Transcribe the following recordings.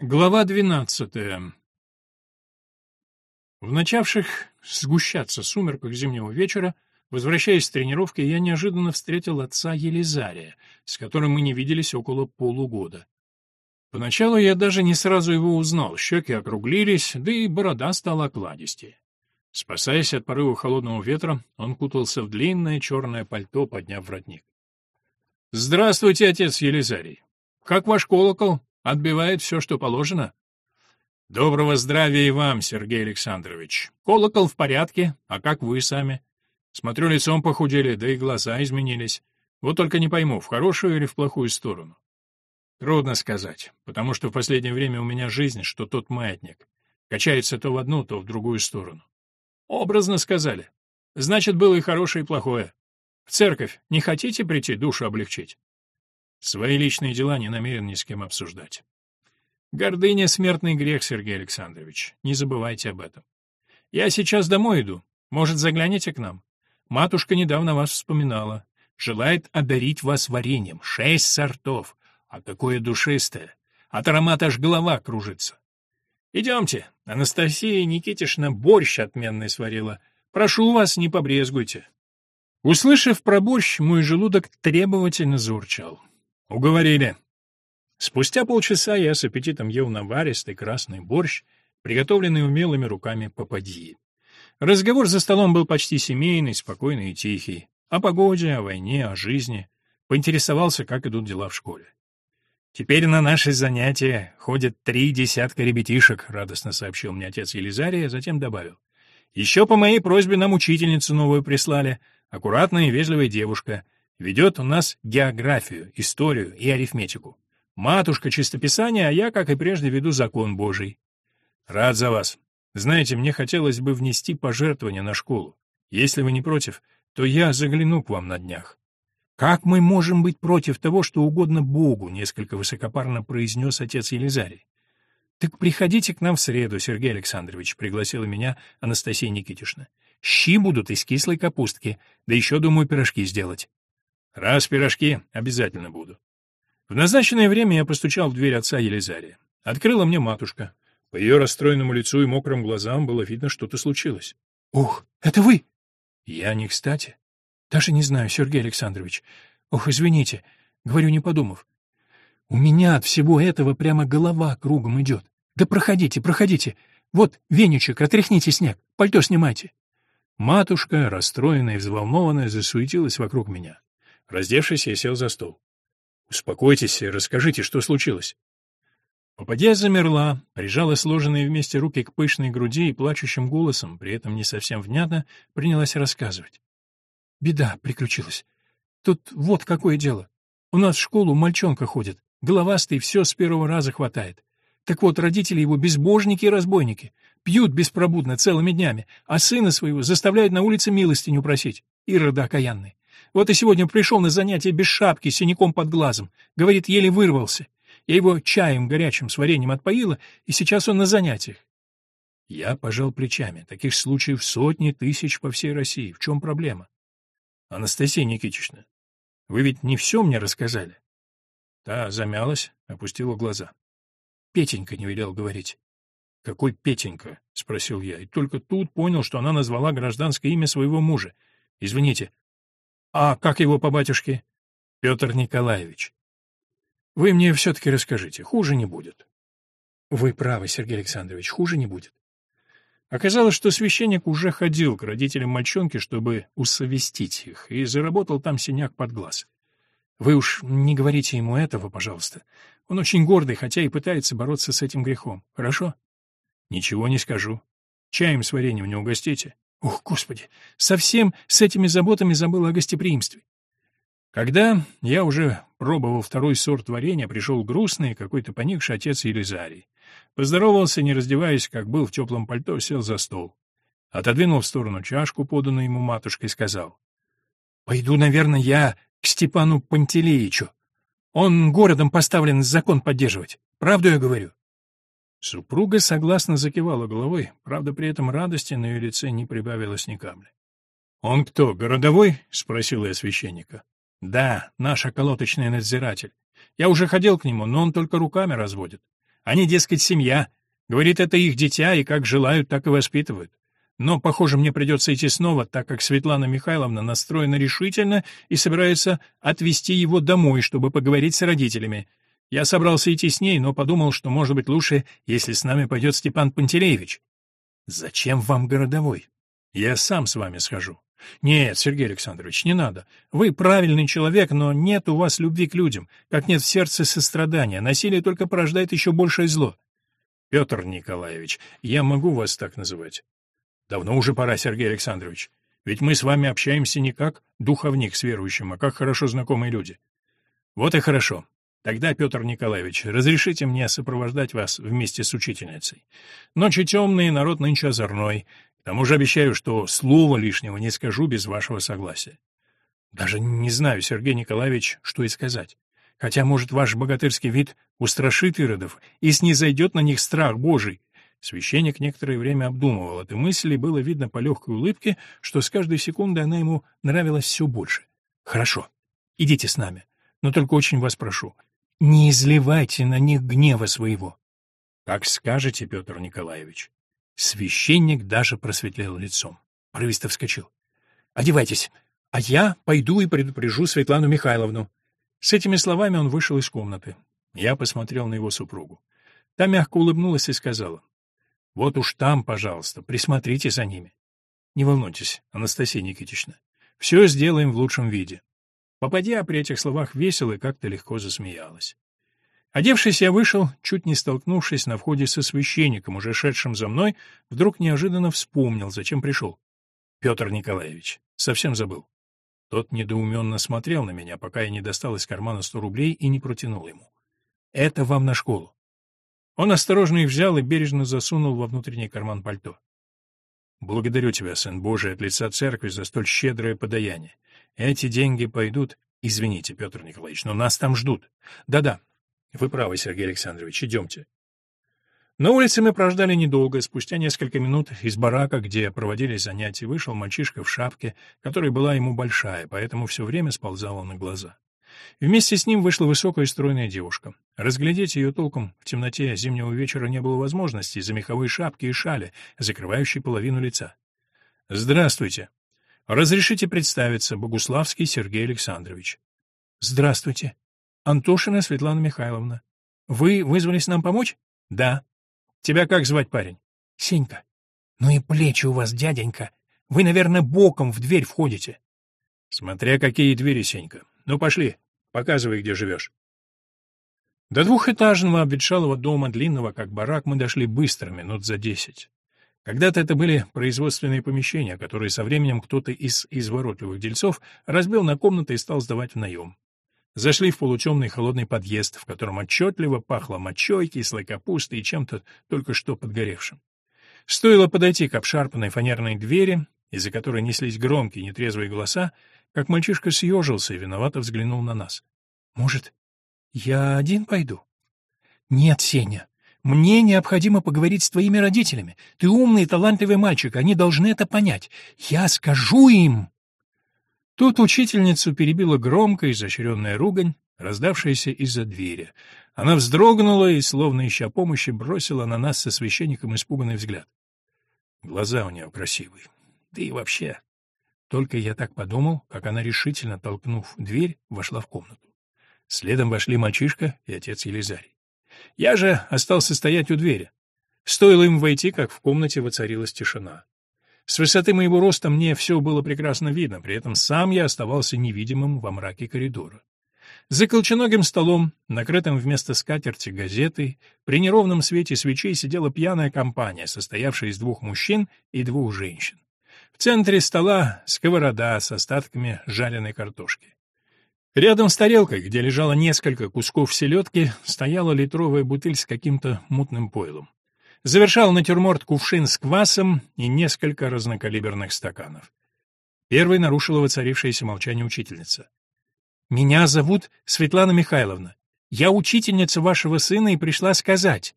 Глава двенадцатая. В начавших сгущаться сумерках зимнего вечера, возвращаясь с тренировки, я неожиданно встретил отца Елизария, с которым мы не виделись около полугода. Поначалу я даже не сразу его узнал, щеки округлились, да и борода стала окладистее. Спасаясь от порыва холодного ветра, он кутался в длинное черное пальто, подняв воротник. — Здравствуйте, отец Елизарий. Как ваш колокол? Отбивает все, что положено? Доброго здравия и вам, Сергей Александрович. Колокол в порядке, а как вы сами? Смотрю, лицом похудели, да и глаза изменились. Вот только не пойму, в хорошую или в плохую сторону. Трудно сказать, потому что в последнее время у меня жизнь, что тот маятник. Качается то в одну, то в другую сторону. Образно сказали. Значит, было и хорошее, и плохое. В церковь не хотите прийти душу облегчить? Свои личные дела не намерен ни с кем обсуждать. Гордыня — смертный грех, Сергей Александрович. Не забывайте об этом. Я сейчас домой иду. Может, загляните к нам? Матушка недавно вас вспоминала. Желает одарить вас вареньем. Шесть сортов. А какое душистое. От аромата аж голова кружится. Идемте. Анастасия Никитишна борщ отменный сварила. Прошу вас, не побрезгуйте. Услышав про борщ, мой желудок требовательно заурчал. Уговорили. Спустя полчаса я с аппетитом ел наваристый красный борщ, приготовленный умелыми руками попадьи. Разговор за столом был почти семейный, спокойный и тихий. О погоде, о войне, о жизни. Поинтересовался, как идут дела в школе. «Теперь на наши занятия ходят три десятка ребятишек», — радостно сообщил мне отец Елизария, затем добавил. «Еще по моей просьбе нам учительницу новую прислали. Аккуратная и вежливая девушка. Ведет у нас географию, историю и арифметику. Матушка чистописания, а я, как и прежде, веду закон Божий. Рад за вас. Знаете, мне хотелось бы внести пожертвование на школу. Если вы не против, то я загляну к вам на днях. Как мы можем быть против того, что угодно Богу, несколько высокопарно произнес отец Елизарий. Так приходите к нам в среду, Сергей Александрович, пригласила меня Анастасия Никитишна. Щи будут из кислой капустки, да еще, думаю, пирожки сделать. Раз пирожки, обязательно буду. В назначенное время я постучал в дверь отца Елизария. Открыла мне матушка. По ее расстроенному лицу и мокрым глазам было видно, что-то случилось. «Ух, это вы!» «Я не кстати». «Даже не знаю, Сергей Александрович. Ох, извините, говорю, не подумав. У меня от всего этого прямо голова кругом идет. Да проходите, проходите. Вот веничек, отряхните снег, пальто снимайте». Матушка, расстроенная и взволнованная, засуетилась вокруг меня. Раздевшись, я сел за стол. «Успокойтесь и расскажите, что случилось». Попадья замерла, прижала сложенные вместе руки к пышной груди и плачущим голосом, при этом не совсем внятно, принялась рассказывать. «Беда приключилась. Тут вот какое дело. У нас в школу мальчонка ходит, головастый, все с первого раза хватает. Так вот, родители его безбожники и разбойники. Пьют беспробудно целыми днями, а сына своего заставляют на улице милостиню просить. Ирода окаянный. Вот и сегодня пришел на занятие без шапки, синяком под глазом. Говорит, еле вырвался. Я его чаем горячим с вареньем отпоила, и сейчас он на занятиях. Я пожал плечами. Таких случаев сотни тысяч по всей России. В чем проблема? Анастасия Никитична, вы ведь не все мне рассказали? Та замялась, опустила глаза. Петенька не велел говорить. «Какой Петенька?» — спросил я, и только тут понял, что она назвала гражданское имя своего мужа. «Извините, а как его по батюшке? Петр Николаевич. Вы мне все-таки расскажите, хуже не будет. Вы правы, Сергей Александрович, хуже не будет. Оказалось, что священник уже ходил к родителям мальчонки, чтобы усовестить их, и заработал там синяк под глаз. Вы уж не говорите ему этого, пожалуйста. Он очень гордый, хотя и пытается бороться с этим грехом. Хорошо? Ничего не скажу. Чаем с вареньем не угостите? Ох, Господи, совсем с этими заботами забыл о гостеприимстве. Когда я уже пробовал второй сорт варенья, пришел грустный, какой-то поникший отец Елизарий. Поздоровался, не раздеваясь, как был в теплом пальто, сел за стол. Отодвинул в сторону чашку, поданную ему матушкой, сказал. — Пойду, наверное, я к Степану Пантелеичу. Он городом поставлен закон поддерживать. Правду я говорю? Супруга согласно закивала головой, правда, при этом радости на ее лице не прибавилось ни капли. «Он кто, городовой?» — спросил я священника. «Да, наш околоточный надзиратель. Я уже ходил к нему, но он только руками разводит. Они, дескать, семья. Говорит, это их дитя, и как желают, так и воспитывают. Но, похоже, мне придется идти снова, так как Светлана Михайловна настроена решительно и собирается отвезти его домой, чтобы поговорить с родителями. Я собрался идти с ней, но подумал, что, может быть, лучше, если с нами пойдет Степан Пантелеевич. Зачем вам городовой? Я сам с вами схожу. Нет, Сергей Александрович, не надо. Вы правильный человек, но нет у вас любви к людям, как нет в сердце сострадания. Насилие только порождает еще большее зло. Петр Николаевич, я могу вас так называть? Давно уже пора, Сергей Александрович. Ведь мы с вами общаемся не как духовник с верующим, а как хорошо знакомые люди. Вот и хорошо. Тогда, Петр Николаевич, разрешите мне сопровождать вас вместе с учительницей. Ночи темные, народ нынче озорной. К тому же обещаю, что слова лишнего не скажу без вашего согласия. Даже не знаю, Сергей Николаевич, что и сказать. Хотя, может, ваш богатырский вид устрашит иродов и снизойдет на них страх Божий. Священник некоторое время обдумывал эту мысль, и было видно по легкой улыбке, что с каждой секундой она ему нравилась все больше. «Хорошо, идите с нами, но только очень вас прошу, не изливайте на них гнева своего. Как скажете, Петр Николаевич. Священник даже просветлел лицом. Порывисто вскочил. Одевайтесь, а я пойду и предупрежу Светлану Михайловну. С этими словами он вышел из комнаты. Я посмотрел на его супругу. Та мягко улыбнулась и сказала. Вот уж там, пожалуйста, присмотрите за ними. Не волнуйтесь, Анастасия Никитична. Все сделаем в лучшем виде. Попадья при этих словах весело и как-то легко засмеялась. Одевшись, я вышел, чуть не столкнувшись на входе со священником, уже шедшим за мной, вдруг неожиданно вспомнил, зачем пришел. Петр Николаевич. Совсем забыл. Тот недоуменно смотрел на меня, пока я не достал из кармана сто рублей и не протянул ему. «Это вам на школу». Он осторожно их взял и бережно засунул во внутренний карман пальто. «Благодарю тебя, Сын Божий, от лица церкви за столь щедрое подаяние. Эти деньги пойдут... Извините, Петр Николаевич, но нас там ждут. Да-да, вы правы, Сергей Александрович, идемте. На улице мы прождали недолго. Спустя несколько минут из барака, где проводились занятия, вышел мальчишка в шапке, которая была ему большая, поэтому все время сползала на глаза. Вместе с ним вышла высокая стройная девушка. Разглядеть ее толком в темноте зимнего вечера не было возможности из-за меховой шапки и шали, закрывающей половину лица. «Здравствуйте!» Разрешите представиться, Богуславский Сергей Александрович. Здравствуйте. Антошина Светлана Михайловна. Вы вызвались нам помочь? Да. Тебя как звать, парень? Сенька. Ну и плечи у вас, дяденька. Вы, наверное, боком в дверь входите. Смотря какие двери, Сенька. Ну, пошли, показывай, где живешь. До двухэтажного обветшалого дома, длинного как барак, мы дошли быстро, минут за десять. Когда-то это были производственные помещения, которые со временем кто-то из изворотливых дельцов разбил на комнаты и стал сдавать в наем. Зашли в полутемный холодный подъезд, в котором отчетливо пахло мочой, кислой капустой и чем-то только что подгоревшим. Стоило подойти к обшарпанной фанерной двери, из-за которой неслись громкие нетрезвые голоса, как мальчишка съежился и виновато взглянул на нас. «Может, я один пойду?» «Нет, Сеня, мне необходимо поговорить с твоими родителями. Ты умный и талантливый мальчик, они должны это понять. Я скажу им!» Тут учительницу перебила громкая изощренная ругань, раздавшаяся из-за двери. Она вздрогнула и, словно ища помощи, бросила на нас со священником испуганный взгляд. Глаза у нее красивые. Да и вообще. Только я так подумал, как она, решительно толкнув дверь, вошла в комнату. Следом вошли мальчишка и отец Елизарий. Я же остался стоять у двери. Стоило им войти, как в комнате воцарилась тишина. С высоты моего роста мне все было прекрасно видно, при этом сам я оставался невидимым во мраке коридора. За колченогим столом, накрытым вместо скатерти газетой, при неровном свете свечей сидела пьяная компания, состоявшая из двух мужчин и двух женщин. В центре стола сковорода с остатками жареной картошки. Рядом с тарелкой, где лежало несколько кусков селедки, стояла литровая бутыль с каким-то мутным пойлом. Завершал натюрморт кувшин с квасом и несколько разнокалиберных стаканов. Первой нарушила воцарившееся молчание учительница. «Меня зовут Светлана Михайловна. Я учительница вашего сына и пришла сказать».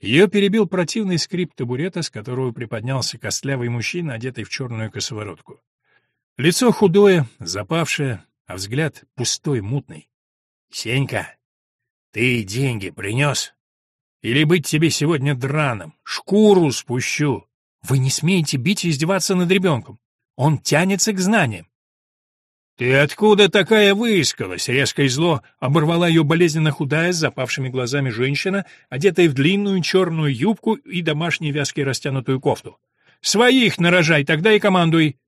Ее перебил противный скрип табурета, с которого приподнялся костлявый мужчина, одетый в черную косоворотку. Лицо худое, запавшее, а взгляд пустой, мутный. — Сенька, ты деньги принес? Или быть тебе сегодня драным, шкуру спущу. Вы не смеете бить и издеваться над ребенком. Он тянется к знаниям. «Ты откуда такая выискалась?» — резко и зло оборвала ее болезненно худая, с запавшими глазами женщина, одетая в длинную черную юбку и домашние вязки растянутую кофту. «Своих нарожай, тогда и командуй!»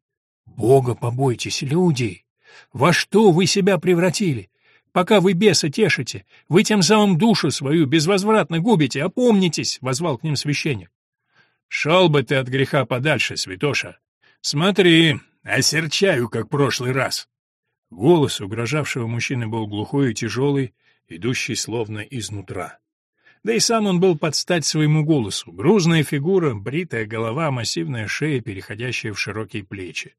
«Бога побойтесь, люди! Во что вы себя превратили? Пока вы беса тешите, вы тем самым душу свою безвозвратно губите, опомнитесь!» — возвал к ним священник. «Шел бы ты от греха подальше, святоша! Смотри, осерчаю, как прошлый раз!» Голос угрожавшего мужчины был глухой и тяжелый, идущий словно изнутра. Да и сам он был под стать своему голосу. Грузная фигура, бритая голова, массивная шея, переходящая в широкие плечи.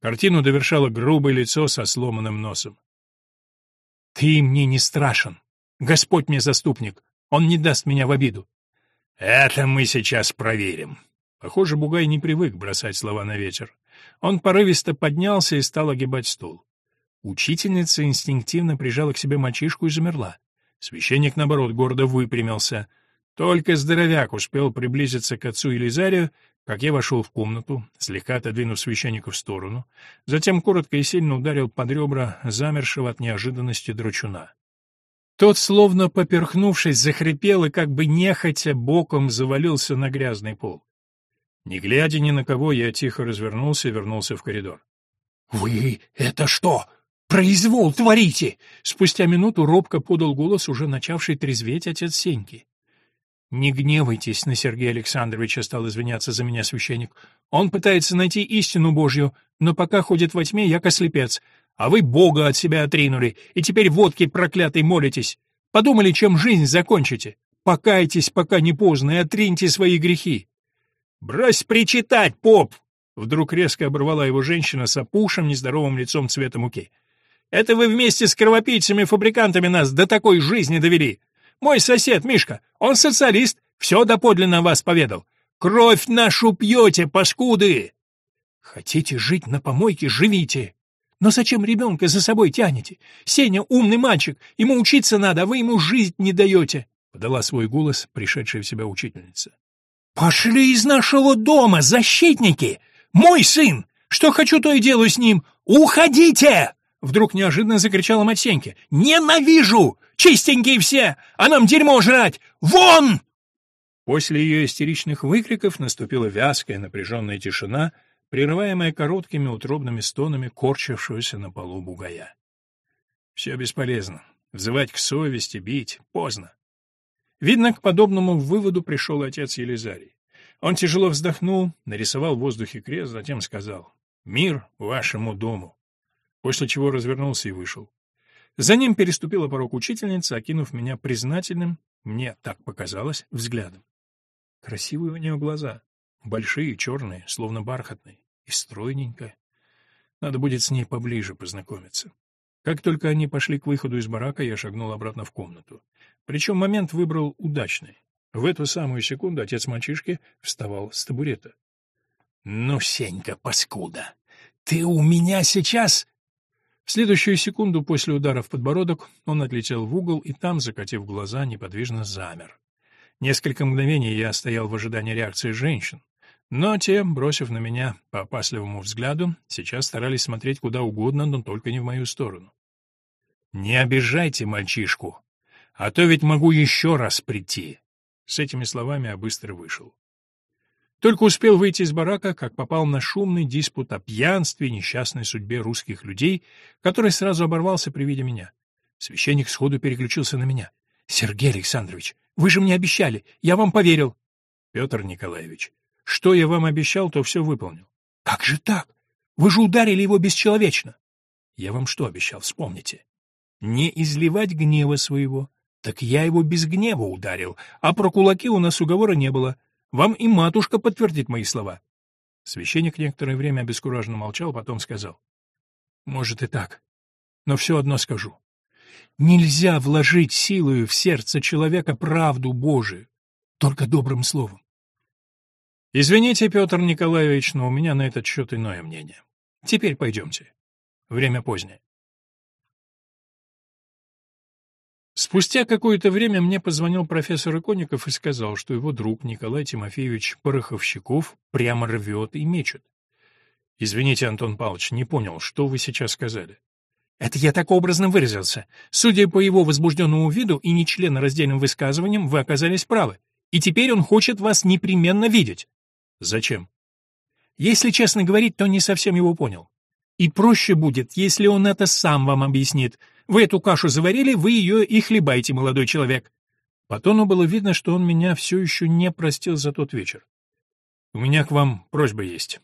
Картину довершало грубое лицо со сломанным носом. «Ты мне не страшен. Господь мне заступник. Он не даст меня в обиду». «Это мы сейчас проверим». Похоже, Бугай не привык бросать слова на ветер. Он порывисто поднялся и стал огибать стул. Учительница инстинктивно прижала к себе мальчишку и замерла. Священник, наоборот, гордо выпрямился. Только здоровяк успел приблизиться к отцу Елизарию, как я вошел в комнату, слегка отодвинув священника в сторону, затем коротко и сильно ударил под ребра замершего от неожиданности драчуна. Тот, словно поперхнувшись, захрипел и как бы нехотя боком завалился на грязный пол. Не глядя ни на кого, я тихо развернулся и вернулся в коридор. — Вы это что, «Произвол творите!» Спустя минуту робко подал голос, уже начавший трезветь отец Сеньки. «Не гневайтесь на Сергея Александровича», — стал извиняться за меня священник. «Он пытается найти истину Божью, но пока ходит во тьме, я кослепец. А вы Бога от себя отринули, и теперь водки проклятой молитесь. Подумали, чем жизнь закончите. Покайтесь, пока не поздно, и отриньте свои грехи». «Брось причитать, поп!» Вдруг резко оборвала его женщина с опухшим, нездоровым лицом цвета муки. Это вы вместе с кровопийцами-фабрикантами нас до такой жизни довели. Мой сосед, Мишка, он социалист, все доподлинно вас поведал. Кровь нашу пьете, паскуды!» «Хотите жить на помойке — живите. Но зачем ребенка за собой тянете? Сеня умный мальчик, ему учиться надо, а вы ему жизнь не даете!» — подала свой голос пришедшая в себя учительница. «Пошли из нашего дома, защитники! Мой сын! Что хочу, то и делаю с ним! Уходите!» Вдруг неожиданно закричала мать Сеньки. «Ненавижу! Чистенькие все! А нам дерьмо жрать! Вон!» После ее истеричных выкриков наступила вязкая напряженная тишина, прерываемая короткими утробными стонами корчившегося на полу бугая. Все бесполезно. Взывать к совести, бить — поздно. Видно, к подобному выводу пришел отец Елизарий. Он тяжело вздохнул, нарисовал в воздухе крест, затем сказал «Мир вашему дому» после чего развернулся и вышел. За ним переступила порог учительница, окинув меня признательным, мне так показалось, взглядом. Красивые у нее глаза, большие, черные, словно бархатные, и стройненькая. Надо будет с ней поближе познакомиться. Как только они пошли к выходу из барака, я шагнул обратно в комнату. Причем момент выбрал удачный. В эту самую секунду отец мальчишки вставал с табурета. — Ну, Сенька, паскуда, ты у меня сейчас в следующую секунду после удара в подбородок он отлетел в угол и там, закатив глаза, неподвижно замер. Несколько мгновений я стоял в ожидании реакции женщин, но те, бросив на меня по опасливому взгляду, сейчас старались смотреть куда угодно, но только не в мою сторону. «Не обижайте мальчишку, а то ведь могу еще раз прийти». С этими словами я быстро вышел. Только успел выйти из барака, как попал на шумный диспут о пьянстве и несчастной судьбе русских людей, который сразу оборвался при виде меня. Священник сходу переключился на меня. «Сергей Александрович, вы же мне обещали, я вам поверил». «Петр Николаевич, что я вам обещал, то все выполнил». «Как же так? Вы же ударили его бесчеловечно». «Я вам что обещал, вспомните?» «Не изливать гнева своего». «Так я его без гнева ударил, а про кулаки у нас уговора не было». Вам и матушка подтвердит мои слова. Священник некоторое время обескураженно молчал, потом сказал. Может и так, но все одно скажу. Нельзя вложить силою в сердце человека правду Божию, только добрым словом. Извините, Петр Николаевич, но у меня на этот счет иное мнение. Теперь пойдемте. Время позднее. Спустя какое-то время мне позвонил профессор Иконников и сказал, что его друг Николай Тимофеевич Пороховщиков прямо рвет и мечет. Извините, Антон Павлович, не понял, что вы сейчас сказали. Это я так образно выразился. Судя по его возбужденному виду и нечленораздельным высказываниям, вы оказались правы. И теперь он хочет вас непременно видеть. Зачем? Если честно говорить, то не совсем его понял. И проще будет, если он это сам вам объяснит. Вы эту кашу заварили, вы ее и хлебайте, молодой человек. По тону было видно, что он меня все еще не простил за тот вечер. У меня к вам просьба есть.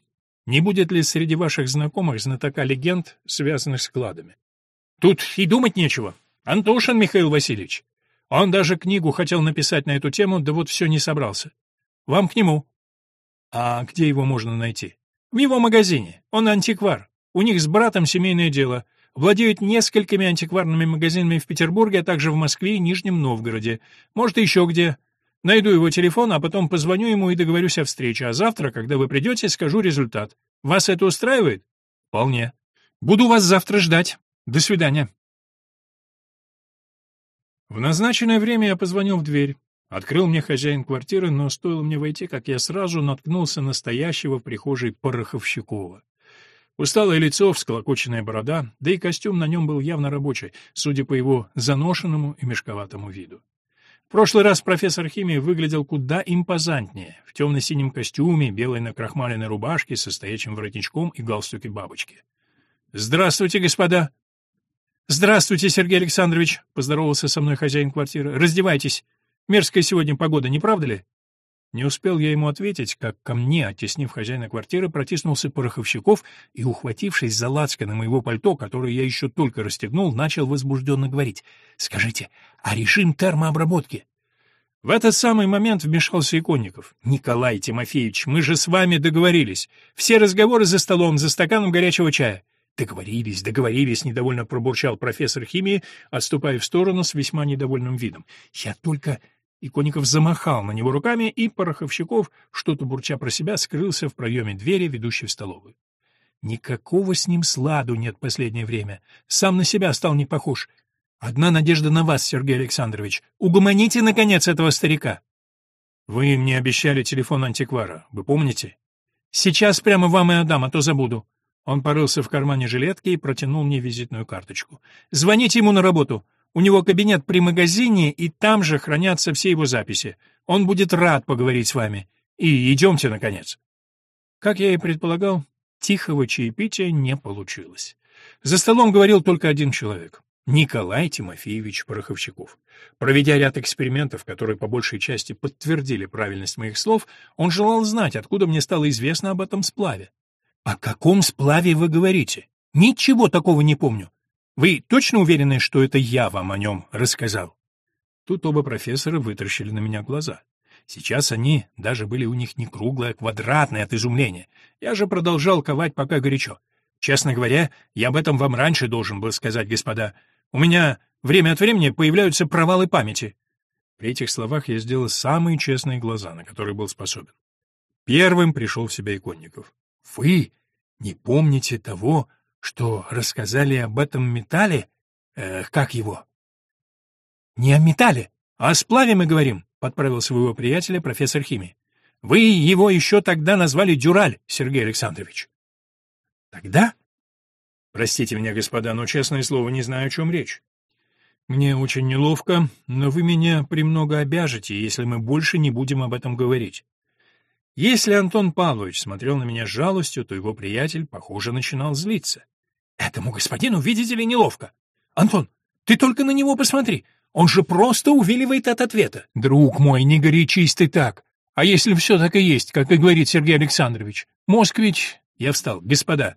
Не будет ли среди ваших знакомых знатока легенд, связанных с кладами? Тут и думать нечего. Антошин Михаил Васильевич. Он даже книгу хотел написать на эту тему, да вот все не собрался. Вам к нему. А где его можно найти? В его магазине. Он антиквар. У них с братом семейное дело. Владеют несколькими антикварными магазинами в Петербурге, а также в Москве и Нижнем Новгороде. Может, еще где. Найду его телефон, а потом позвоню ему и договорюсь о встрече. А завтра, когда вы придете, скажу результат. Вас это устраивает? Вполне. Буду вас завтра ждать. До свидания. В назначенное время я позвонил в дверь. Открыл мне хозяин квартиры, но стоило мне войти, как я сразу наткнулся на настоящего в прихожей Пороховщикова. Усталое лицо, всколокоченная борода, да и костюм на нем был явно рабочий, судя по его заношенному и мешковатому виду. В прошлый раз профессор химии выглядел куда импозантнее, в темно-синем костюме, белой накрахмаленной рубашке со стоячим воротничком и галстуке бабочки. «Здравствуйте, господа!» «Здравствуйте, Сергей Александрович!» — поздоровался со мной хозяин квартиры. «Раздевайтесь. Мерзкая сегодня погода, не правда ли?» Не успел я ему ответить, как ко мне, оттеснив хозяина квартиры, протиснулся Пороховщиков и, ухватившись за лацканы моего пальто, которое я еще только расстегнул, начал возбужденно говорить. «Скажите, а режим термообработки?» В этот самый момент вмешался Иконников. «Николай Тимофеевич, мы же с вами договорились. Все разговоры за столом, за стаканом горячего чая». «Договорились, договорились», — недовольно пробурчал профессор химии, отступая в сторону с весьма недовольным видом. «Я только Иконников замахал на него руками, и Пороховщиков, что-то бурча про себя, скрылся в проеме двери, ведущей в столовую. Никакого с ним сладу нет последнее время. Сам на себя стал не похож. Одна надежда на вас, Сергей Александрович. Угомоните, наконец, этого старика. Вы мне обещали телефон антиквара, вы помните? Сейчас прямо вам и отдам, а то забуду. Он порылся в кармане жилетки и протянул мне визитную карточку. Звоните ему на работу. У него кабинет при магазине, и там же хранятся все его записи. Он будет рад поговорить с вами. И идемте, наконец». Как я и предполагал, тихого чаепития не получилось. За столом говорил только один человек — Николай Тимофеевич Пороховщиков. Проведя ряд экспериментов, которые по большей части подтвердили правильность моих слов, он желал знать, откуда мне стало известно об этом сплаве. «О каком сплаве вы говорите? Ничего такого не помню. Вы точно уверены, что это я вам о нем рассказал?» Тут оба профессора вытаращили на меня глаза. Сейчас они даже были у них не круглые, а квадратные от изумления. Я же продолжал ковать пока горячо. Честно говоря, я об этом вам раньше должен был сказать, господа. У меня время от времени появляются провалы памяти. При этих словах я сделал самые честные глаза, на которые был способен. Первым пришел в себя Иконников. «Вы не помните того, что рассказали об этом металле? Э, как его? Не о металле, а о сплаве мы говорим, подправил своего приятеля профессор химии. Вы его еще тогда назвали дюраль, Сергей Александрович. Тогда? Простите меня, господа, но, честное слово, не знаю, о чем речь. Мне очень неловко, но вы меня премного обяжете, если мы больше не будем об этом говорить. Если Антон Павлович смотрел на меня с жалостью, то его приятель, похоже, начинал злиться. Этому господину, видите ли, неловко. Антон, ты только на него посмотри. Он же просто увиливает от ответа. Друг мой, не горячись ты так. А если все так и есть, как и говорит Сергей Александрович? Мозг ведь... Я встал. Господа,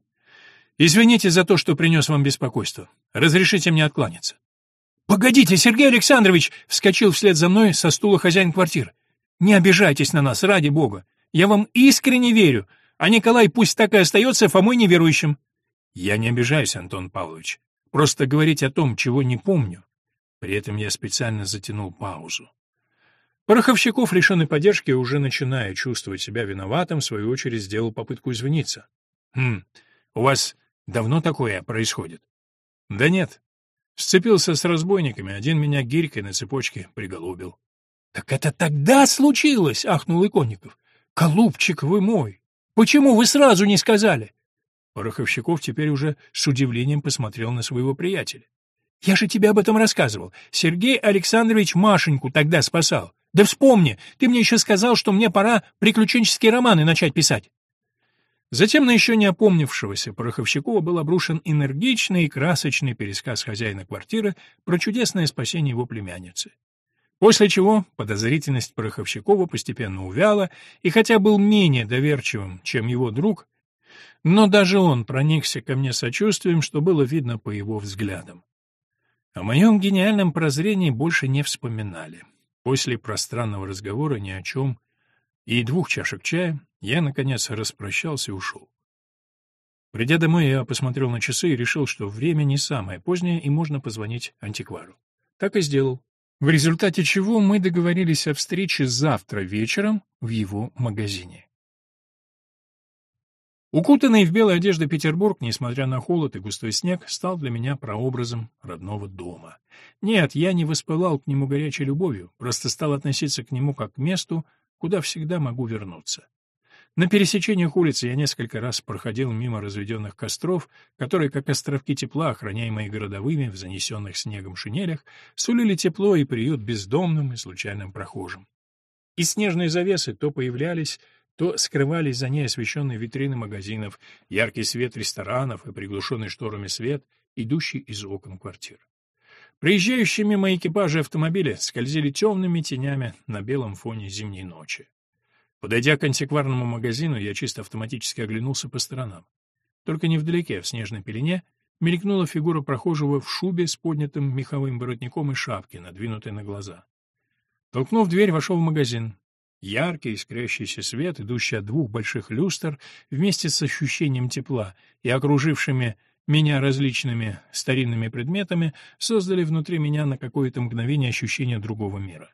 извините за то, что принес вам беспокойство. Разрешите мне откланяться. «Погодите, Сергей Александрович!» — вскочил вслед за мной со стула хозяин квартиры. «Не обижайтесь на нас, ради бога. Я вам искренне верю, а Николай пусть так и остается Фомой неверующим. Я не обижаюсь, Антон Павлович. Просто говорить о том, чего не помню. При этом я специально затянул паузу. Пороховщиков, лишенный поддержки, уже начиная чувствовать себя виноватым, в свою очередь сделал попытку извиниться. «Хм, у вас давно такое происходит?» «Да нет. Сцепился с разбойниками, один меня гирькой на цепочке приголубил. — Так это тогда случилось, — ахнул Иконников. — Голубчик вы мой! Почему вы сразу не сказали? Пороховщиков теперь уже с удивлением посмотрел на своего приятеля. — Я же тебе об этом рассказывал. Сергей Александрович Машеньку тогда спасал. Да вспомни, ты мне еще сказал, что мне пора приключенческие романы начать писать. Затем на еще не опомнившегося Пороховщикова был обрушен энергичный и красочный пересказ хозяина квартиры про чудесное спасение его племянницы. После чего подозрительность Пороховщикова постепенно увяла, и хотя был менее доверчивым, чем его друг, но даже он проникся ко мне сочувствием, что было видно по его взглядам. О моем гениальном прозрении больше не вспоминали. После пространного разговора ни о чем и двух чашек чая я, наконец, распрощался и ушел. Придя домой, я посмотрел на часы и решил, что время не самое позднее, и можно позвонить антиквару. Так и сделал. В результате чего мы договорились о встрече завтра вечером в его магазине. Укутанный в белые одежды Петербург, несмотря на холод и густой снег, стал для меня прообразом родного дома. Нет, я не воспылал к нему горячей любовью, просто стал относиться к нему как к месту, куда всегда могу вернуться. На пересечениях улицы я несколько раз проходил мимо разведенных костров, которые, как островки тепла, охраняемые городовыми в занесенных снегом шинелях, сулили тепло и приют бездомным и случайным прохожим. Из снежной завесы то появлялись, то скрывались за ней освещенные витрины магазинов, яркий свет ресторанов и приглушенный шторами свет, идущий из окон квартир. Приезжающие мимо экипажи автомобиля скользили темными тенями на белом фоне зимней ночи. Подойдя к антикварному магазину, я чисто автоматически оглянулся по сторонам. Только невдалеке, в снежной пелене, мелькнула фигура прохожего в шубе с поднятым меховым воротником и шапке, надвинутой на глаза. Толкнув дверь, вошел в магазин. Яркий, искрящийся свет, идущий от двух больших люстр, вместе с ощущением тепла и окружившими меня различными старинными предметами, создали внутри меня на какое-то мгновение ощущение другого мира.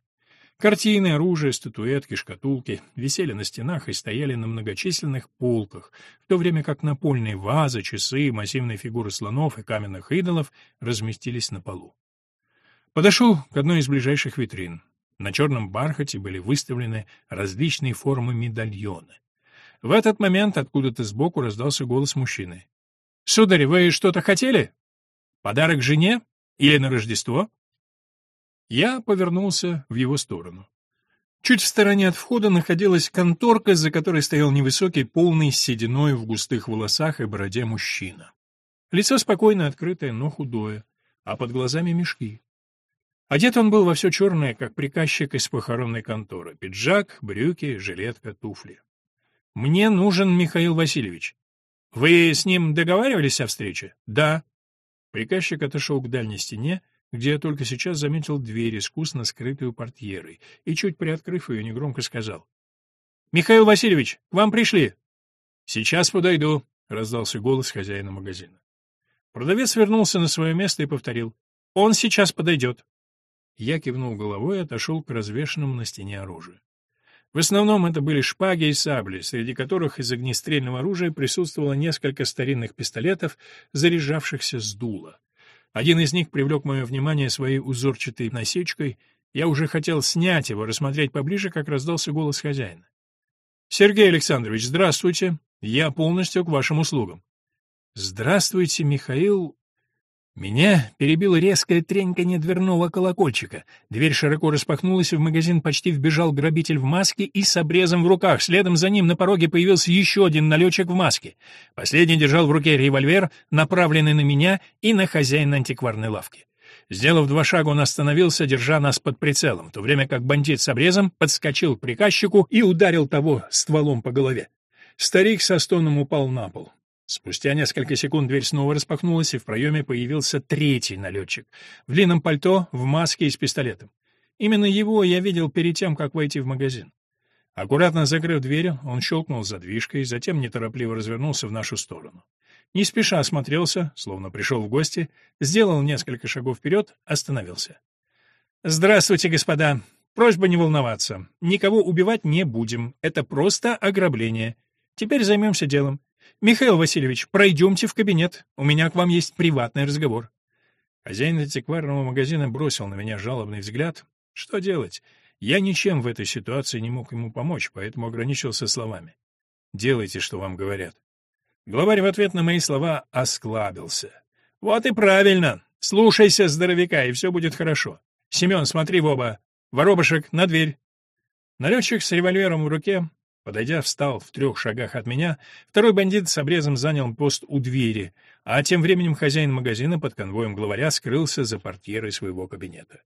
Картины, оружие, статуэтки, шкатулки висели на стенах и стояли на многочисленных полках, в то время как напольные вазы, часы, массивные фигуры слонов и каменных идолов разместились на полу. Подошел к одной из ближайших витрин. На черном бархате были выставлены различные формы медальона. В этот момент откуда-то сбоку раздался голос мужчины. «Сударь, вы что-то хотели? Подарок жене? Или на Рождество?» Я повернулся в его сторону. Чуть в стороне от входа находилась конторка, за которой стоял невысокий, полный сединой в густых волосах и бороде мужчина. Лицо спокойно открытое, но худое, а под глазами мешки. Одет он был во все черное, как приказчик из похоронной конторы. Пиджак, брюки, жилетка, туфли. «Мне нужен Михаил Васильевич. Вы с ним договаривались о встрече?» «Да». Приказчик отошел к дальней стене, где я только сейчас заметил дверь, искусно скрытую портьерой, и, чуть приоткрыв ее, негромко сказал. «Михаил Васильевич, к вам пришли!» «Сейчас подойду», — раздался голос хозяина магазина. Продавец вернулся на свое место и повторил. «Он сейчас подойдет». Я кивнул головой и отошел к развешенному на стене оружию. В основном это были шпаги и сабли, среди которых из огнестрельного оружия присутствовало несколько старинных пистолетов, заряжавшихся с дула. Один из них привлек мое внимание своей узорчатой насечкой. Я уже хотел снять его, рассмотреть поближе, как раздался голос хозяина. «Сергей Александрович, здравствуйте. Я полностью к вашим услугам». «Здравствуйте, Михаил меня перебило резкое треньканье дверного колокольчика. Дверь широко распахнулась, и в магазин почти вбежал грабитель в маске и с обрезом в руках. Следом за ним на пороге появился еще один налетчик в маске. Последний держал в руке револьвер, направленный на меня и на хозяина антикварной лавки. Сделав два шага, он остановился, держа нас под прицелом, в то время как бандит с обрезом подскочил к приказчику и ударил того стволом по голове. Старик со стоном упал на пол. Спустя несколько секунд дверь снова распахнулась, и в проеме появился третий налетчик. В длинном пальто, в маске и с пистолетом. Именно его я видел перед тем, как войти в магазин. Аккуратно закрыв дверь, он щелкнул задвижкой, затем неторопливо развернулся в нашу сторону. Не спеша осмотрелся, словно пришел в гости, сделал несколько шагов вперед, остановился. «Здравствуйте, господа. Просьба не волноваться. Никого убивать не будем. Это просто ограбление. Теперь займемся делом. «Михаил Васильевич, пройдемте в кабинет. У меня к вам есть приватный разговор». Хозяин антикварного магазина бросил на меня жалобный взгляд. Что делать? Я ничем в этой ситуации не мог ему помочь, поэтому ограничился словами. «Делайте, что вам говорят». Главарь в ответ на мои слова осклабился. «Вот и правильно. Слушайся здоровяка, и все будет хорошо. Семен, смотри в оба. Воробушек, на дверь». Налетчик с револьвером в руке, подойдя, встал в трех шагах от меня. Второй бандит с обрезом занял пост у двери, а тем временем хозяин магазина под конвоем главаря скрылся за портьерой своего кабинета.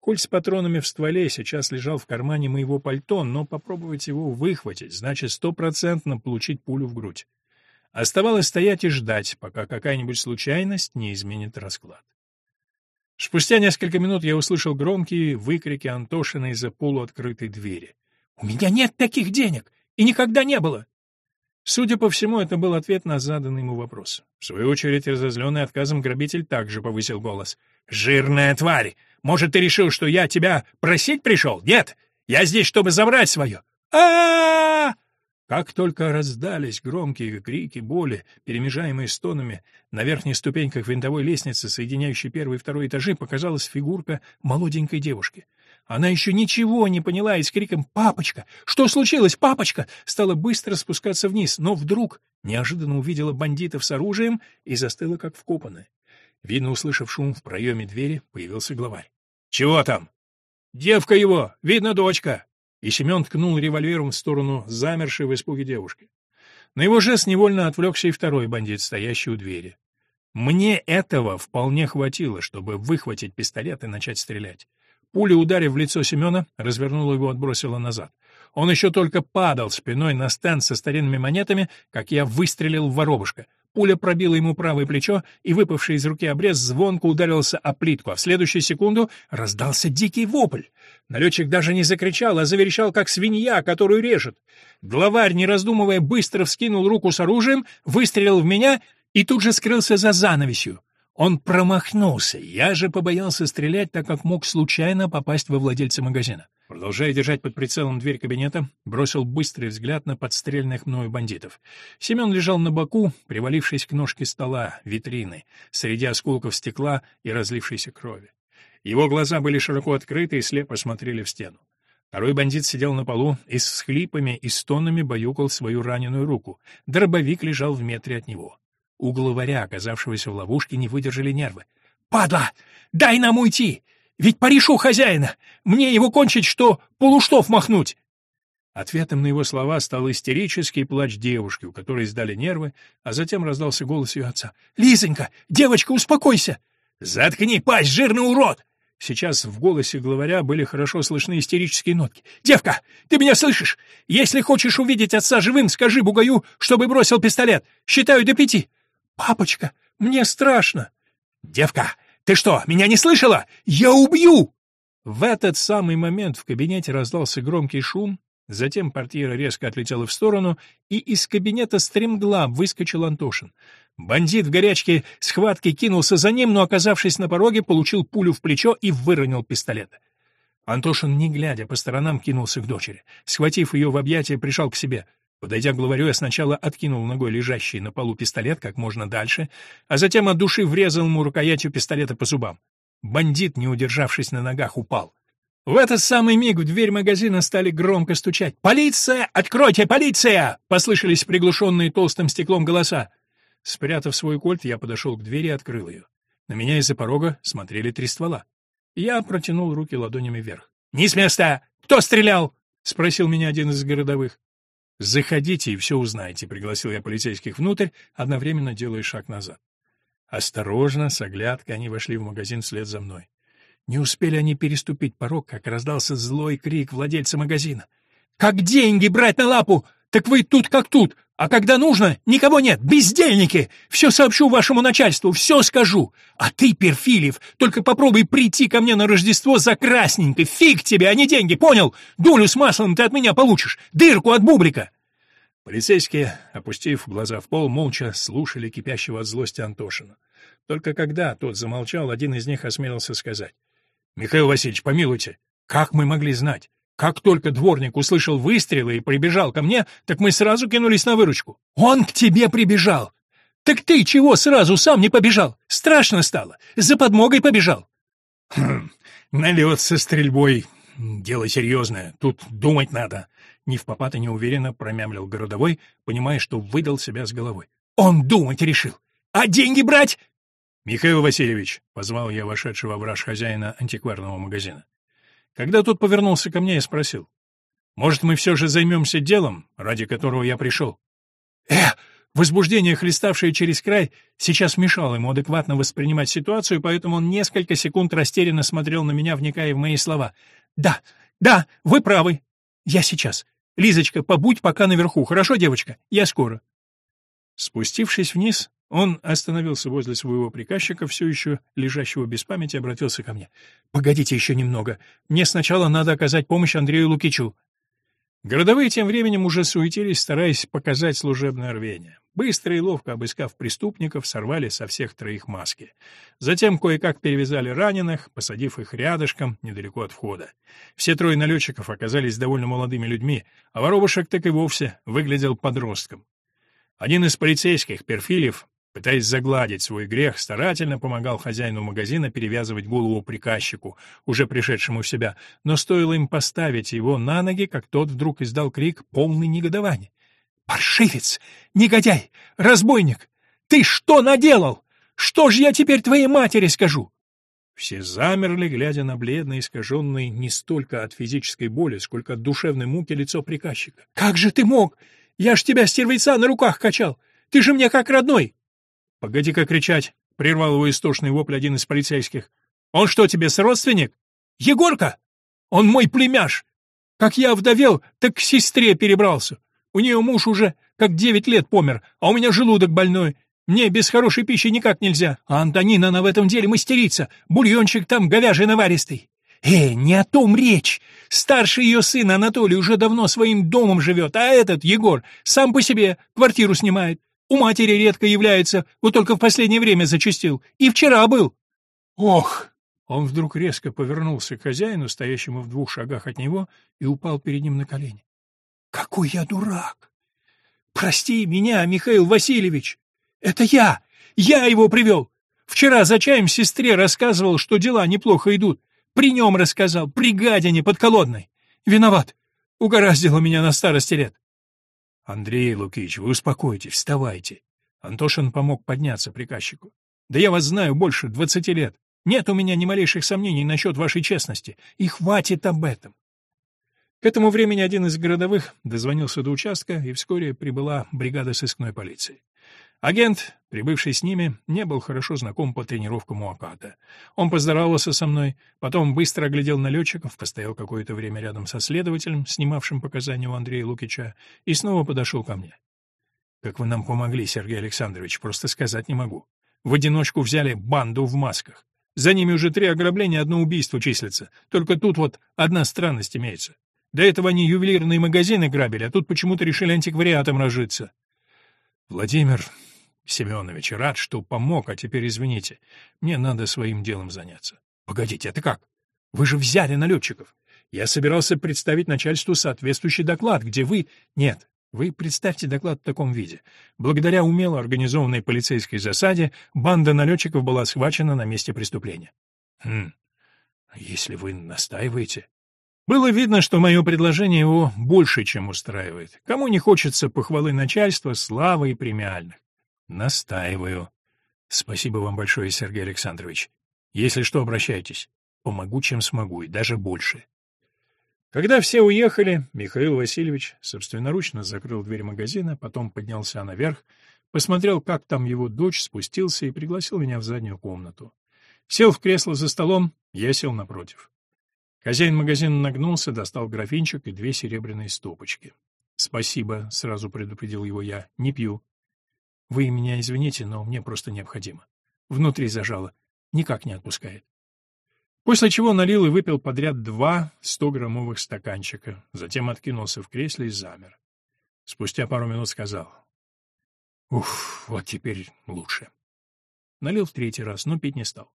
Кольт с патронами в стволе сейчас лежал в кармане моего пальто, но попробовать его выхватить значит стопроцентно получить пулю в грудь. Оставалось стоять и ждать, пока какая-нибудь случайность не изменит расклад. Спустя несколько минут я услышал громкие выкрики Антошина из-за полуоткрытой двери. «У меня нет таких денег! И никогда не было!» Судя по всему, это был ответ на заданный ему вопрос. В свою очередь, разозленный отказом грабитель также повысил голос. «Жирная тварь! Может, ты решил, что я тебя просить пришел? Нет! Я здесь, чтобы забрать свое!» а, Как только раздались громкие крики боли, перемежаемые стонами, на верхних ступеньках винтовой лестницы, соединяющей первый и второй этажи, показалась фигурка молоденькой девушки. Она еще ничего не поняла и с криком «Папочка! Что случилось, папочка?» стала быстро спускаться вниз, но вдруг неожиданно увидела бандитов с оружием и застыла как вкопанная. Видно, услышав шум в проеме двери, появился главарь. «Чего там?» «Девка его! Видно, дочка!» И Семен ткнул револьвером в сторону замершей в испуге девушки. На его жест невольно отвлекся и второй бандит, стоящий у двери. Мне этого вполне хватило, чтобы выхватить пистолет и начать стрелять. Пуля, ударив в лицо Семена, развернула его и отбросила назад. Он еще только падал спиной на стенд со старинными монетами, как я выстрелил в воробушка. Пуля пробила ему правое плечо, и выпавший из руки обрез звонко ударился о плитку, а в следующую секунду раздался дикий вопль. Налетчик даже не закричал, а заверещал, как свинья, которую режет. Главарь, не раздумывая, быстро вскинул руку с оружием, выстрелил в меня и тут же скрылся за занавесью. Он промахнулся, я же побоялся стрелять, так как мог случайно попасть во владельца магазина. Продолжая держать под прицелом дверь кабинета, бросил быстрый взгляд на подстрельных мною бандитов. Семен лежал на боку, привалившись к ножке стола, витрины, среди осколков стекла и разлившейся крови. Его глаза были широко открыты и слепо смотрели в стену. Второй бандит сидел на полу и с хлипами и стонами баюкал свою раненую руку. Дробовик лежал в метре от него. У главаря, оказавшегося в ловушке, не выдержали нервы. «Падла! Дай нам уйти! Ведь порешу хозяина! Мне его кончить, что полуштов махнуть!» Ответом на его слова стал истерический плач девушки, у которой сдали нервы, а затем раздался голос ее отца. «Лизонька! Девочка, успокойся!» «Заткни пасть, жирный урод!» Сейчас в голосе главаря были хорошо слышны истерические нотки. «Девка, ты меня слышишь? Если хочешь увидеть отца живым, скажи Бугаю, чтобы бросил пистолет. Считаю до пяти. «Папочка, мне страшно!» «Девка, ты что, меня не слышала? Я убью!» В этот самый момент в кабинете раздался громкий шум, затем портьера резко отлетела в сторону, и из кабинета стремглав выскочил Антошин. Бандит в горячке схватки кинулся за ним, но, оказавшись на пороге, получил пулю в плечо и выронил пистолет. Антошин, не глядя по сторонам, кинулся к дочери. Схватив ее в объятия, прижал к себе — Подойдя к главарю, я сначала откинул ногой лежащий на полу пистолет как можно дальше, а затем от души врезал ему рукоятью пистолета по зубам. Бандит, не удержавшись на ногах, упал. В этот самый миг в дверь магазина стали громко стучать. «Полиция! Откройте, полиция!» — послышались приглушенные толстым стеклом голоса. Спрятав свой кольт, я подошел к двери и открыл ее. На меня из-за порога смотрели три ствола. Я протянул руки ладонями вверх. «Не с места! Кто стрелял?» — спросил меня один из городовых. «Заходите и все узнаете», — пригласил я полицейских внутрь, одновременно делая шаг назад. Осторожно, с оглядкой, они вошли в магазин вслед за мной. Не успели они переступить порог, как раздался злой крик владельца магазина. «Как деньги брать на лапу? Так вы тут как тут! А когда нужно, никого нет, бездельники! Все сообщу вашему начальству, все скажу! А ты, Перфилев, только попробуй прийти ко мне на Рождество за красненькой, фиг тебе, а не деньги, понял? Долю с маслом ты от меня получишь, дырку от бублика!» Полицейские, опустив глаза в пол, молча слушали кипящего от злости Антошина. Только когда тот замолчал, один из них осмелился сказать. «Михаил Васильевич, помилуйте, как мы могли знать? Как только дворник услышал выстрелы и прибежал ко мне, так мы сразу кинулись на выручку. Он к тебе прибежал. Так ты чего сразу сам не побежал? Страшно стало. За подмогой побежал. Хм, налет со стрельбой. Дело серьезное. Тут думать надо. Не в попад и неуверенно промямлил городовой, понимая, что выдал себя с головой. Он думать решил. А деньги брать? Михаил Васильевич, позвал я вошедшего в раж хозяина антикварного магазина. Когда тот повернулся ко мне и спросил: "Может, мы все же займемся делом, ради которого я пришел?» Э, Возбуждение, хлеставшее через край, сейчас мешало ему адекватно воспринимать ситуацию, поэтому он несколько секунд растерянно смотрел на меня, вникая в мои слова. «Да, да, вы правы. Я сейчас. Лизочка, побудь пока наверху, хорошо, девочка? Я скоро». Спустившись вниз, он остановился возле своего приказчика, все еще лежащего без памяти, обратился ко мне. «Погодите еще немного. Мне сначала надо оказать помощь Андрею Лукичу. Городовые тем временем уже суетились, стараясь показать служебное рвение. Быстро и ловко обыскав преступников, сорвали со всех троих маски. Затем кое-как перевязали раненых, посадив их рядышком, недалеко от входа. Все трое налетчиков оказались довольно молодыми людьми, а воробушек так и вовсе выглядел подростком. Один из полицейских, Перфильев, Пытаясь загладить свой грех, старательно помогал хозяину магазина перевязывать голову приказчику, уже пришедшему в себя, но стоило им поставить его на ноги, как тот вдруг издал крик, полный негодования. «Паршивец! Негодяй! Разбойник! Ты что наделал? Что ж я теперь твоей матери скажу?» Все замерли, глядя на бледное, искаженное не столько от физической боли, сколько от душевной муки лицо приказчика. «Как же ты мог? Я ж тебя, стервейца, на руках качал! Ты же мне как родной!» «Погоди-ка кричать!» — прервал его истошный вопль один из полицейских. «Он что, тебе с родственник?» «Егорка! Он мой племяш! Как я вдовел, так к сестре перебрался. У нее муж уже как девять лет помер, а у меня желудок больной. Мне без хорошей пищи никак нельзя. А Антонина, она в этом деле мастерица. Бульончик там говяжий наваристый. Э, не о том речь. Старший ее сын Анатолий уже давно своим домом живет, а этот, Егор, сам по себе квартиру снимает. У матери редко является, вот только в последнее время зачастил. И вчера был. Ох! Он вдруг резко повернулся к хозяину, стоящему в двух шагах от него, и упал перед ним на колени. Какой я дурак! Прости меня, Михаил Васильевич! Это я! Я его привел! Вчера за чаем сестре рассказывал, что дела неплохо идут. При нем рассказал, при гадине подколодной. Виноват. Угораздило меня на старости лет. Андрей Лукич, вы успокойтесь, вставайте. Антошин помог подняться приказчику. Да я вас знаю больше двадцати лет. Нет у меня ни малейших сомнений насчет вашей честности. И хватит об этом. К этому времени один из городовых дозвонился до участка, и вскоре прибыла бригада сыскной полиции. Агент, прибывший с ними, не был хорошо знаком по тренировкам у Аката. Он поздоровался со мной, потом быстро оглядел налетчиков, постоял какое-то время рядом со следователем, снимавшим показания у Андрея Лукича, и снова подошел ко мне. «Как вы нам помогли, Сергей Александрович, просто сказать не могу. В одиночку взяли банду в масках. За ними уже три ограбления, одно убийство числится. Только тут вот одна странность имеется. До этого они ювелирные магазины грабили, а тут почему-то решили антиквариатом разжиться. Владимир Семенович, рад, что помог, а теперь извините. Мне надо своим делом заняться. Погодите, это как? Вы же взяли налетчиков. Я собирался представить начальству соответствующий доклад, где вы... Нет, вы представьте доклад в таком виде. Благодаря умело организованной полицейской засаде банда налетчиков была схвачена на месте преступления. Хм, если вы настаиваете... Было видно, что мое предложение его больше, чем устраивает. Кому не хочется похвалы начальства, славы и премиальных. Настаиваю. Спасибо вам большое, Сергей Александрович. Если что, обращайтесь. Помогу, чем смогу, и даже больше. Когда все уехали, Михаил Васильевич собственноручно закрыл дверь магазина, потом поднялся наверх, посмотрел, как там его дочь, спустился и пригласил меня в заднюю комнату. Сел в кресло за столом, я сел напротив. Хозяин магазина нагнулся, достал графинчик и две серебряные стопочки. «Спасибо», — сразу предупредил его я, — «не пью». Вы меня извините, но мне просто необходимо. Внутри зажало. Никак не отпускает. После чего налил и выпил подряд два 100-граммовых стаканчика, затем откинулся в кресле и замер. Спустя пару минут сказал. «Уф, вот теперь лучше». Налил в третий раз, но пить не стал.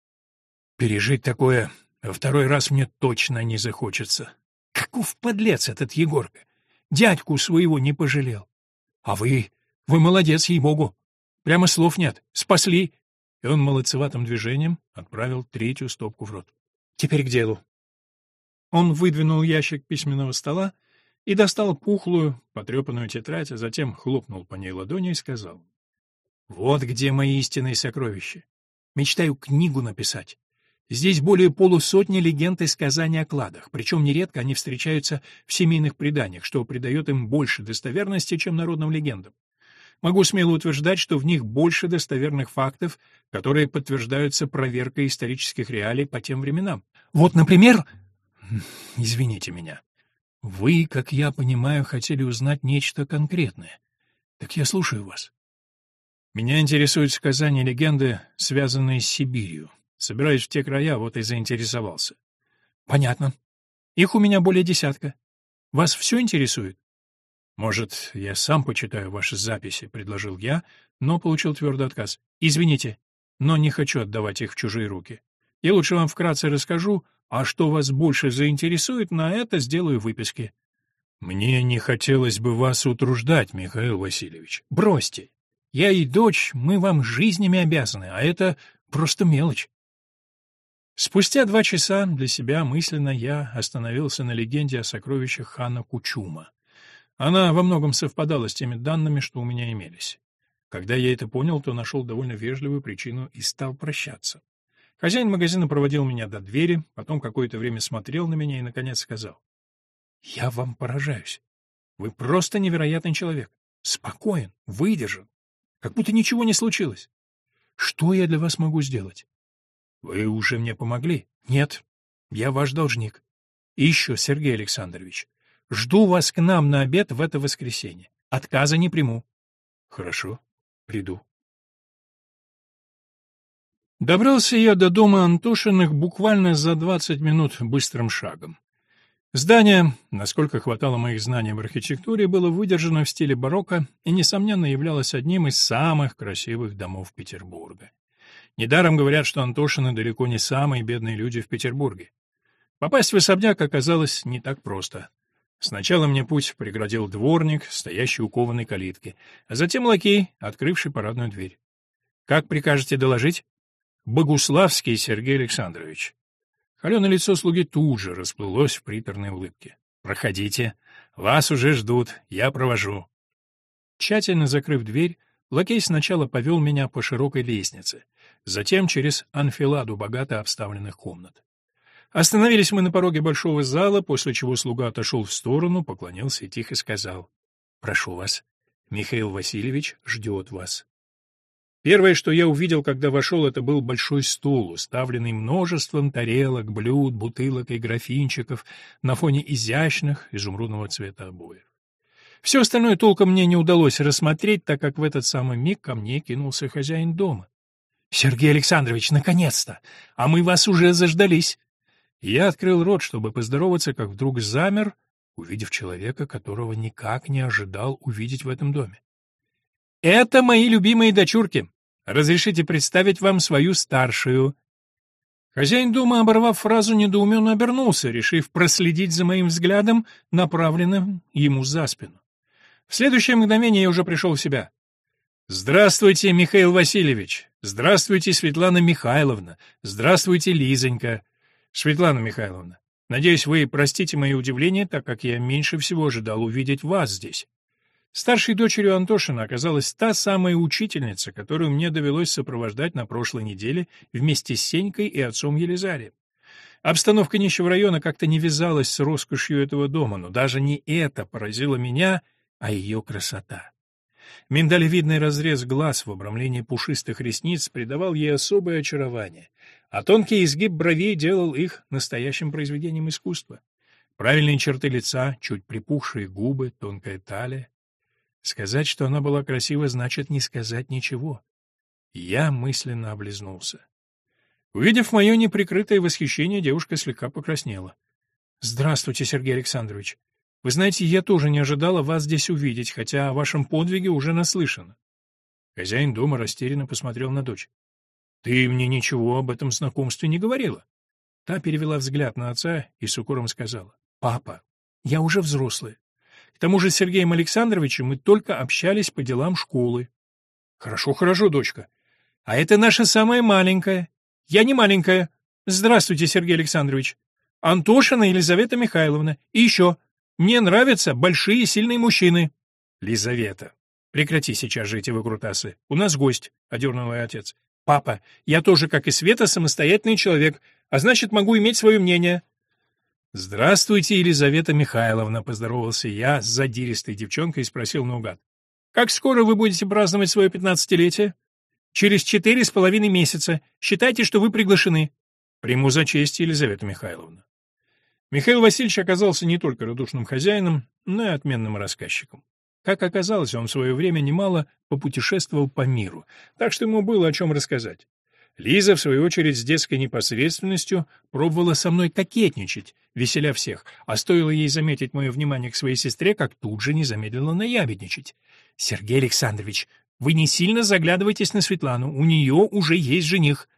«Пережить такое второй раз мне точно не захочется. Каков подлец этот Егорка! Дядьку своего не пожалел. А вы, вы молодец, ей-богу. Прямо слов нет. Спасли!» И он молодцеватым движением отправил третью стопку в рот. «Теперь к делу». Он выдвинул ящик письменного стола и достал пухлую, потрепанную тетрадь, а затем хлопнул по ней ладонью и сказал. «Вот где мои истинные сокровища. Мечтаю книгу написать. Здесь более полусотни легенд и сказаний о кладах, причем нередко они встречаются в семейных преданиях, что придает им больше достоверности, чем народным легендам. Могу смело утверждать, что в них больше достоверных фактов, которые подтверждаются проверкой исторических реалий по тем временам. Вот, например... Извините меня. Вы, как я понимаю, хотели узнать нечто конкретное. Так я слушаю вас. Меня интересуют сказания и легенды, связанные с Сибирью. Собираюсь в те края, вот и заинтересовался. Понятно. Их у меня более десятка. Вас все интересует? Может, я сам почитаю ваши записи, предложил я, но получил твердый отказ. Извините, но не хочу отдавать их в чужие руки. Я лучше вам вкратце расскажу, а что вас больше заинтересует, на это сделаю выписки. Мне не хотелось бы вас утруждать, Михаил Васильевич. Бросьте. Я и дочь, мы вам жизнями обязаны, а это просто мелочь. Спустя два часа для себя мысленно я остановился на легенде о сокровищах хана Кучума. Она во многом совпадала с теми данными, что у меня имелись. Когда я это понял, то нашел довольно вежливую причину и стал прощаться. Хозяин магазина проводил меня до двери, потом какое-то время смотрел на меня и, наконец, сказал. «Я вам поражаюсь. Вы просто невероятный человек. Спокоен, выдержан. Как будто ничего не случилось. Что я для вас могу сделать? Вы уже мне помогли? Нет. Я ваш должник. И еще, Сергей Александрович, жду вас к нам на обед в это воскресенье. Отказа не приму. Хорошо, приду. Добрался я до дома Антошиных буквально за двадцать минут быстрым шагом. Здание, насколько хватало моих знаний в архитектуре, было выдержано в стиле барокко и, несомненно, являлось одним из самых красивых домов Петербурга. Недаром говорят, что Антошины далеко не самые бедные люди в Петербурге. Попасть в особняк оказалось не так просто. Сначала мне путь преградил дворник, стоящий у кованой калитки, а затем лакей, открывший парадную дверь. «Как прикажете доложить?» «Богуславский Сергей Александрович». Холеное лицо слуги тут же расплылось в приторной улыбке. «Проходите. Вас уже ждут. Я провожу». Тщательно закрыв дверь, лакей сначала повел меня по широкой лестнице затем через анфиладу богато обставленных комнат. Остановились мы на пороге большого зала, после чего слуга отошел в сторону, поклонился и тихо сказал «Прошу вас, Михаил Васильевич ждет вас». Первое, что я увидел, когда вошел, это был большой стул, уставленный множеством тарелок, блюд, бутылок и графинчиков на фоне изящных изумрудного цвета обоев. Все остальное толком мне не удалось рассмотреть, так как в этот самый миг ко мне кинулся хозяин дома. «Сергей Александрович, наконец-то! А мы вас уже заждались!» Я открыл рот, чтобы поздороваться, как вдруг замер, увидев человека, которого никак не ожидал увидеть в этом доме. «Это мои любимые дочурки. Разрешите представить вам свою старшую». Хозяин дома, оборвав фразу, недоуменно обернулся, решив проследить за моим взглядом, направленным ему за спину. В следующее мгновение я уже пришел в себя. «Здравствуйте, Михаил Васильевич! Здравствуйте, Светлана Михайловна! Здравствуйте, Лизонька!» «Светлана Михайловна, надеюсь, вы простите мои удивления, так как я меньше всего ожидал увидеть вас здесь». Старшей дочерью Антошина оказалась та самая учительница, которую мне довелось сопровождать на прошлой неделе вместе с Сенькой и отцом Елизарием. Обстановка нищего района как-то не вязалась с роскошью этого дома, но даже не это поразило меня, а ее красота. Миндалевидный разрез глаз в обрамлении пушистых ресниц придавал ей особое очарование, а тонкий изгиб бровей делал их настоящим произведением искусства. Правильные черты лица, чуть припухшие губы, тонкая талия. Сказать, что она была красива, значит не сказать ничего. Я мысленно облизнулся. Увидев мое неприкрытое восхищение, девушка слегка покраснела. «Здравствуйте, Сергей Александрович. Вы знаете, я тоже не ожидала вас здесь увидеть, хотя о вашем подвиге уже наслышано. Хозяин дома растерянно посмотрел на дочь. Ты мне ничего об этом знакомстве не говорила. Та перевела взгляд на отца и с укором сказала: "Папа, я уже взрослая. К тому же с Сергеем Александровичем мы только общались по делам школы". Хорошо, хорошо, дочка. А это наша самая маленькая. Я не маленькая. Здравствуйте, Сергей Александрович. Антошина Елизавета Михайловна. И еще. Мне нравятся большие сильные мужчины. Лизавета, прекрати сейчас же эти выкрутасы. У нас гость, — одернул отец. Папа, я тоже, как и Света, самостоятельный человек, а значит, могу иметь свое мнение. «Здравствуйте, Елизавета Михайловна», — поздоровался я с задиристой девчонкой и спросил наугад. «Как скоро вы будете праздновать свое пятнадцатилетие?» «Через четыре с половиной месяца. Считайте, что вы приглашены». «Приму за честь, Елизавета Михайловна». Михаил Васильевич оказался не только радушным хозяином, но и отменным рассказчиком. Как оказалось, он в свое время немало попутешествовал по миру, так что ему было о чем рассказать. Лиза, в свою очередь, с детской непосредственностью пробовала со мной кокетничать, веселя всех, а стоило ей заметить мое внимание к своей сестре, как тут же не замедлила наябедничать. «Сергей Александрович, вы не сильно заглядывайтесь на Светлану, у нее уже есть жених».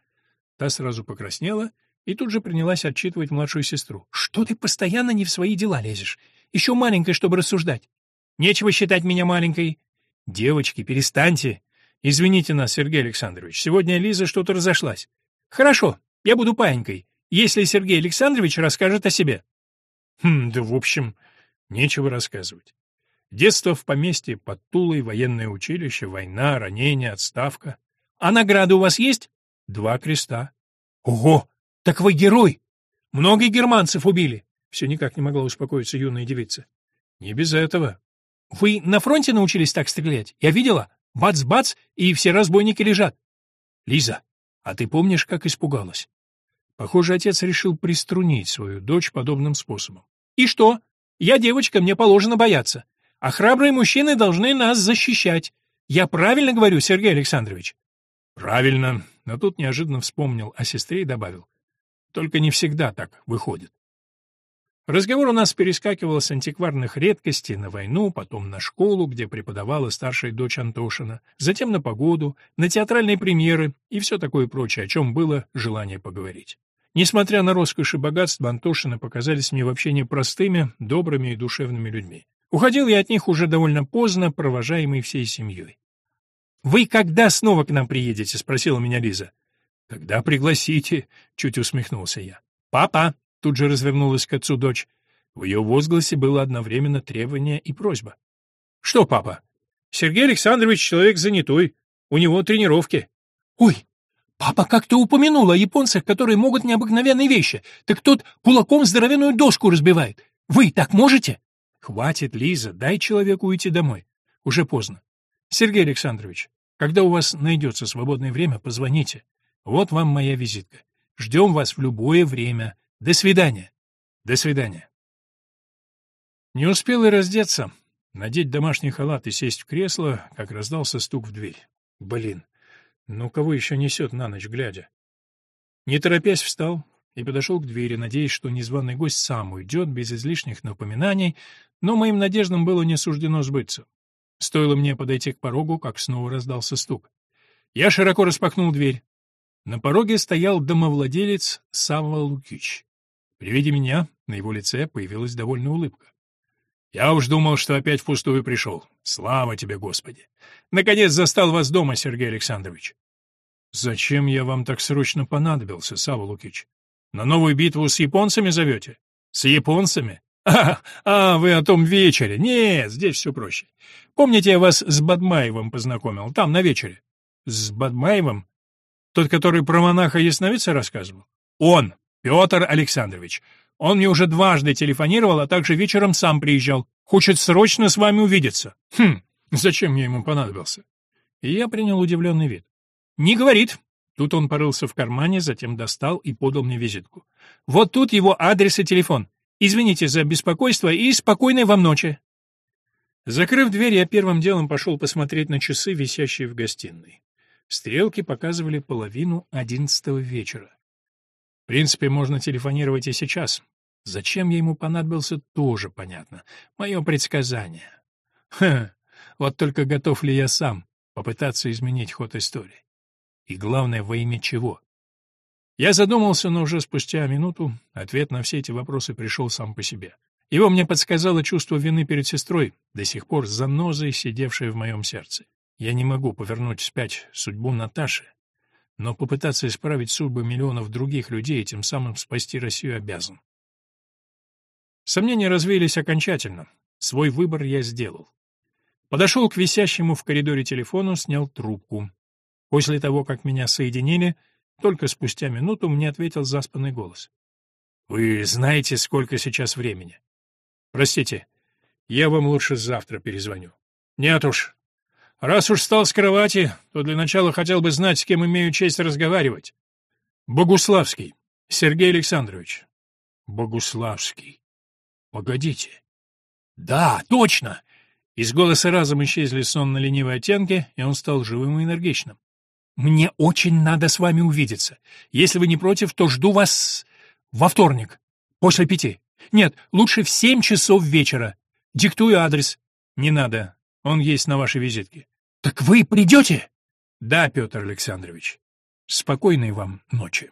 Та сразу покраснела и тут же принялась отчитывать младшую сестру. «Что ты постоянно не в свои дела лезешь? Еще маленькая, чтобы рассуждать. Нечего считать меня маленькой. Девочки, перестаньте. Извините нас, Сергей Александрович, сегодня Лиза что-то разошлась. Хорошо, я буду паинькой, если Сергей Александрович расскажет о себе. Хм, да в общем, нечего рассказывать. Детство в поместье, под Тулой, военное училище, война, ранение, отставка. А награды у вас есть? Два креста. Ого, так вы герой! Много германцев убили. Все никак не могла успокоиться юная девица. Не без этого. Вы на фронте научились так стрелять? Я видела. Бац-бац, и все разбойники лежат. Лиза, а ты помнишь, как испугалась? Похоже, отец решил приструнить свою дочь подобным способом. И что? Я девочка, мне положено бояться. А храбрые мужчины должны нас защищать. Я правильно говорю, Сергей Александрович? Правильно, но тут неожиданно вспомнил о сестре и добавил. Только не всегда так выходит. Разговор у нас перескакивал с антикварных редкостей на войну, потом на школу, где преподавала старшая дочь Антошина, затем на погоду, на театральные премьеры и все такое прочее, о чем было желание поговорить. Несмотря на роскошь и богатство, Антошины показались мне вообще непростыми, добрыми и душевными людьми. Уходил я от них уже довольно поздно, провожаемый всей семьей. «Вы когда снова к нам приедете?» — спросила меня Лиза. «Когда пригласите?» — чуть усмехнулся я. «Папа!» Тут же развернулась к отцу дочь. В ее возгласе было одновременно требование и просьба. «Что, папа? Сергей Александрович человек занятой. У него тренировки». «Ой, папа как-то упомянул о японцах, которые могут необыкновенные вещи. Так тот кулаком здоровенную доску разбивает. Вы так можете?» «Хватит, Лиза, дай человеку уйти домой. Уже поздно. Сергей Александрович, когда у вас найдется свободное время, позвоните. Вот вам моя визитка. Ждем вас в любое время. До свидания. До свидания. Не успел и раздеться, надеть домашний халат и сесть в кресло, как раздался стук в дверь. Блин, ну кого еще несет на ночь глядя? Не торопясь встал и подошел к двери, надеясь, что незваный гость сам уйдет без излишних напоминаний, но моим надеждам было не суждено сбыться. Стоило мне подойти к порогу, как снова раздался стук. Я широко распахнул дверь. На пороге стоял домовладелец Савва Лукич. При виде меня на его лице появилась довольная улыбка. «Я уж думал, что опять впустую пришел. Слава тебе, Господи! Наконец застал вас дома, Сергей Александрович!» «Зачем я вам так срочно понадобился, Савва Лукич? На новую битву с японцами зовете? С японцами? А, а, вы о том вечере. Нет, здесь все проще. Помните, я вас с Бадмаевым познакомил, там, на вечере? С Бадмаевым? Тот, который про монаха ясновидца рассказывал? Он! Петр Александрович. Он мне уже дважды телефонировал, а также вечером сам приезжал. Хочет срочно с вами увидеться. Хм, зачем я ему понадобился? И я принял удивленный вид. Не говорит. Тут он порылся в кармане, затем достал и подал мне визитку. Вот тут его адрес и телефон. Извините за беспокойство и спокойной вам ночи. Закрыв дверь, я первым делом пошел посмотреть на часы, висящие в гостиной. Стрелки показывали половину одиннадцатого вечера. В принципе, можно телефонировать и сейчас. Зачем я ему понадобился, тоже понятно. Мое предсказание. Хм, вот только готов ли я сам попытаться изменить ход истории? И главное, во имя чего? Я задумался, но уже спустя минуту ответ на все эти вопросы пришел сам по себе. Его мне подсказало чувство вины перед сестрой, до сих пор занозой, сидевшей в моем сердце. Я не могу повернуть вспять судьбу Наташи, но попытаться исправить судьбы миллионов других людей и тем самым спасти Россию обязан. Сомнения развеялись окончательно. Свой выбор я сделал. Подошел к висящему в коридоре телефону, снял трубку. После того, как меня соединили, только спустя минуту мне ответил заспанный голос. «Вы знаете, сколько сейчас времени?» «Простите, я вам лучше завтра перезвоню». «Нет уж. Раз уж встал с кровати, то для начала хотел бы знать, с кем имею честь разговаривать». «Богуславский. Сергей Александрович». «Богуславский. Погодите». «Да, точно!» Из голоса разом исчезли сонно-ленивые оттенки, и он стал живым и энергичным. «Мне очень надо с вами увидеться. Если вы не против, то жду вас во вторник, после пяти. Нет, лучше в семь часов вечера. Диктую адрес. Не надо, он есть на вашей визитке. Так вы придете? Да, Петр Александрович. Спокойной вам ночи.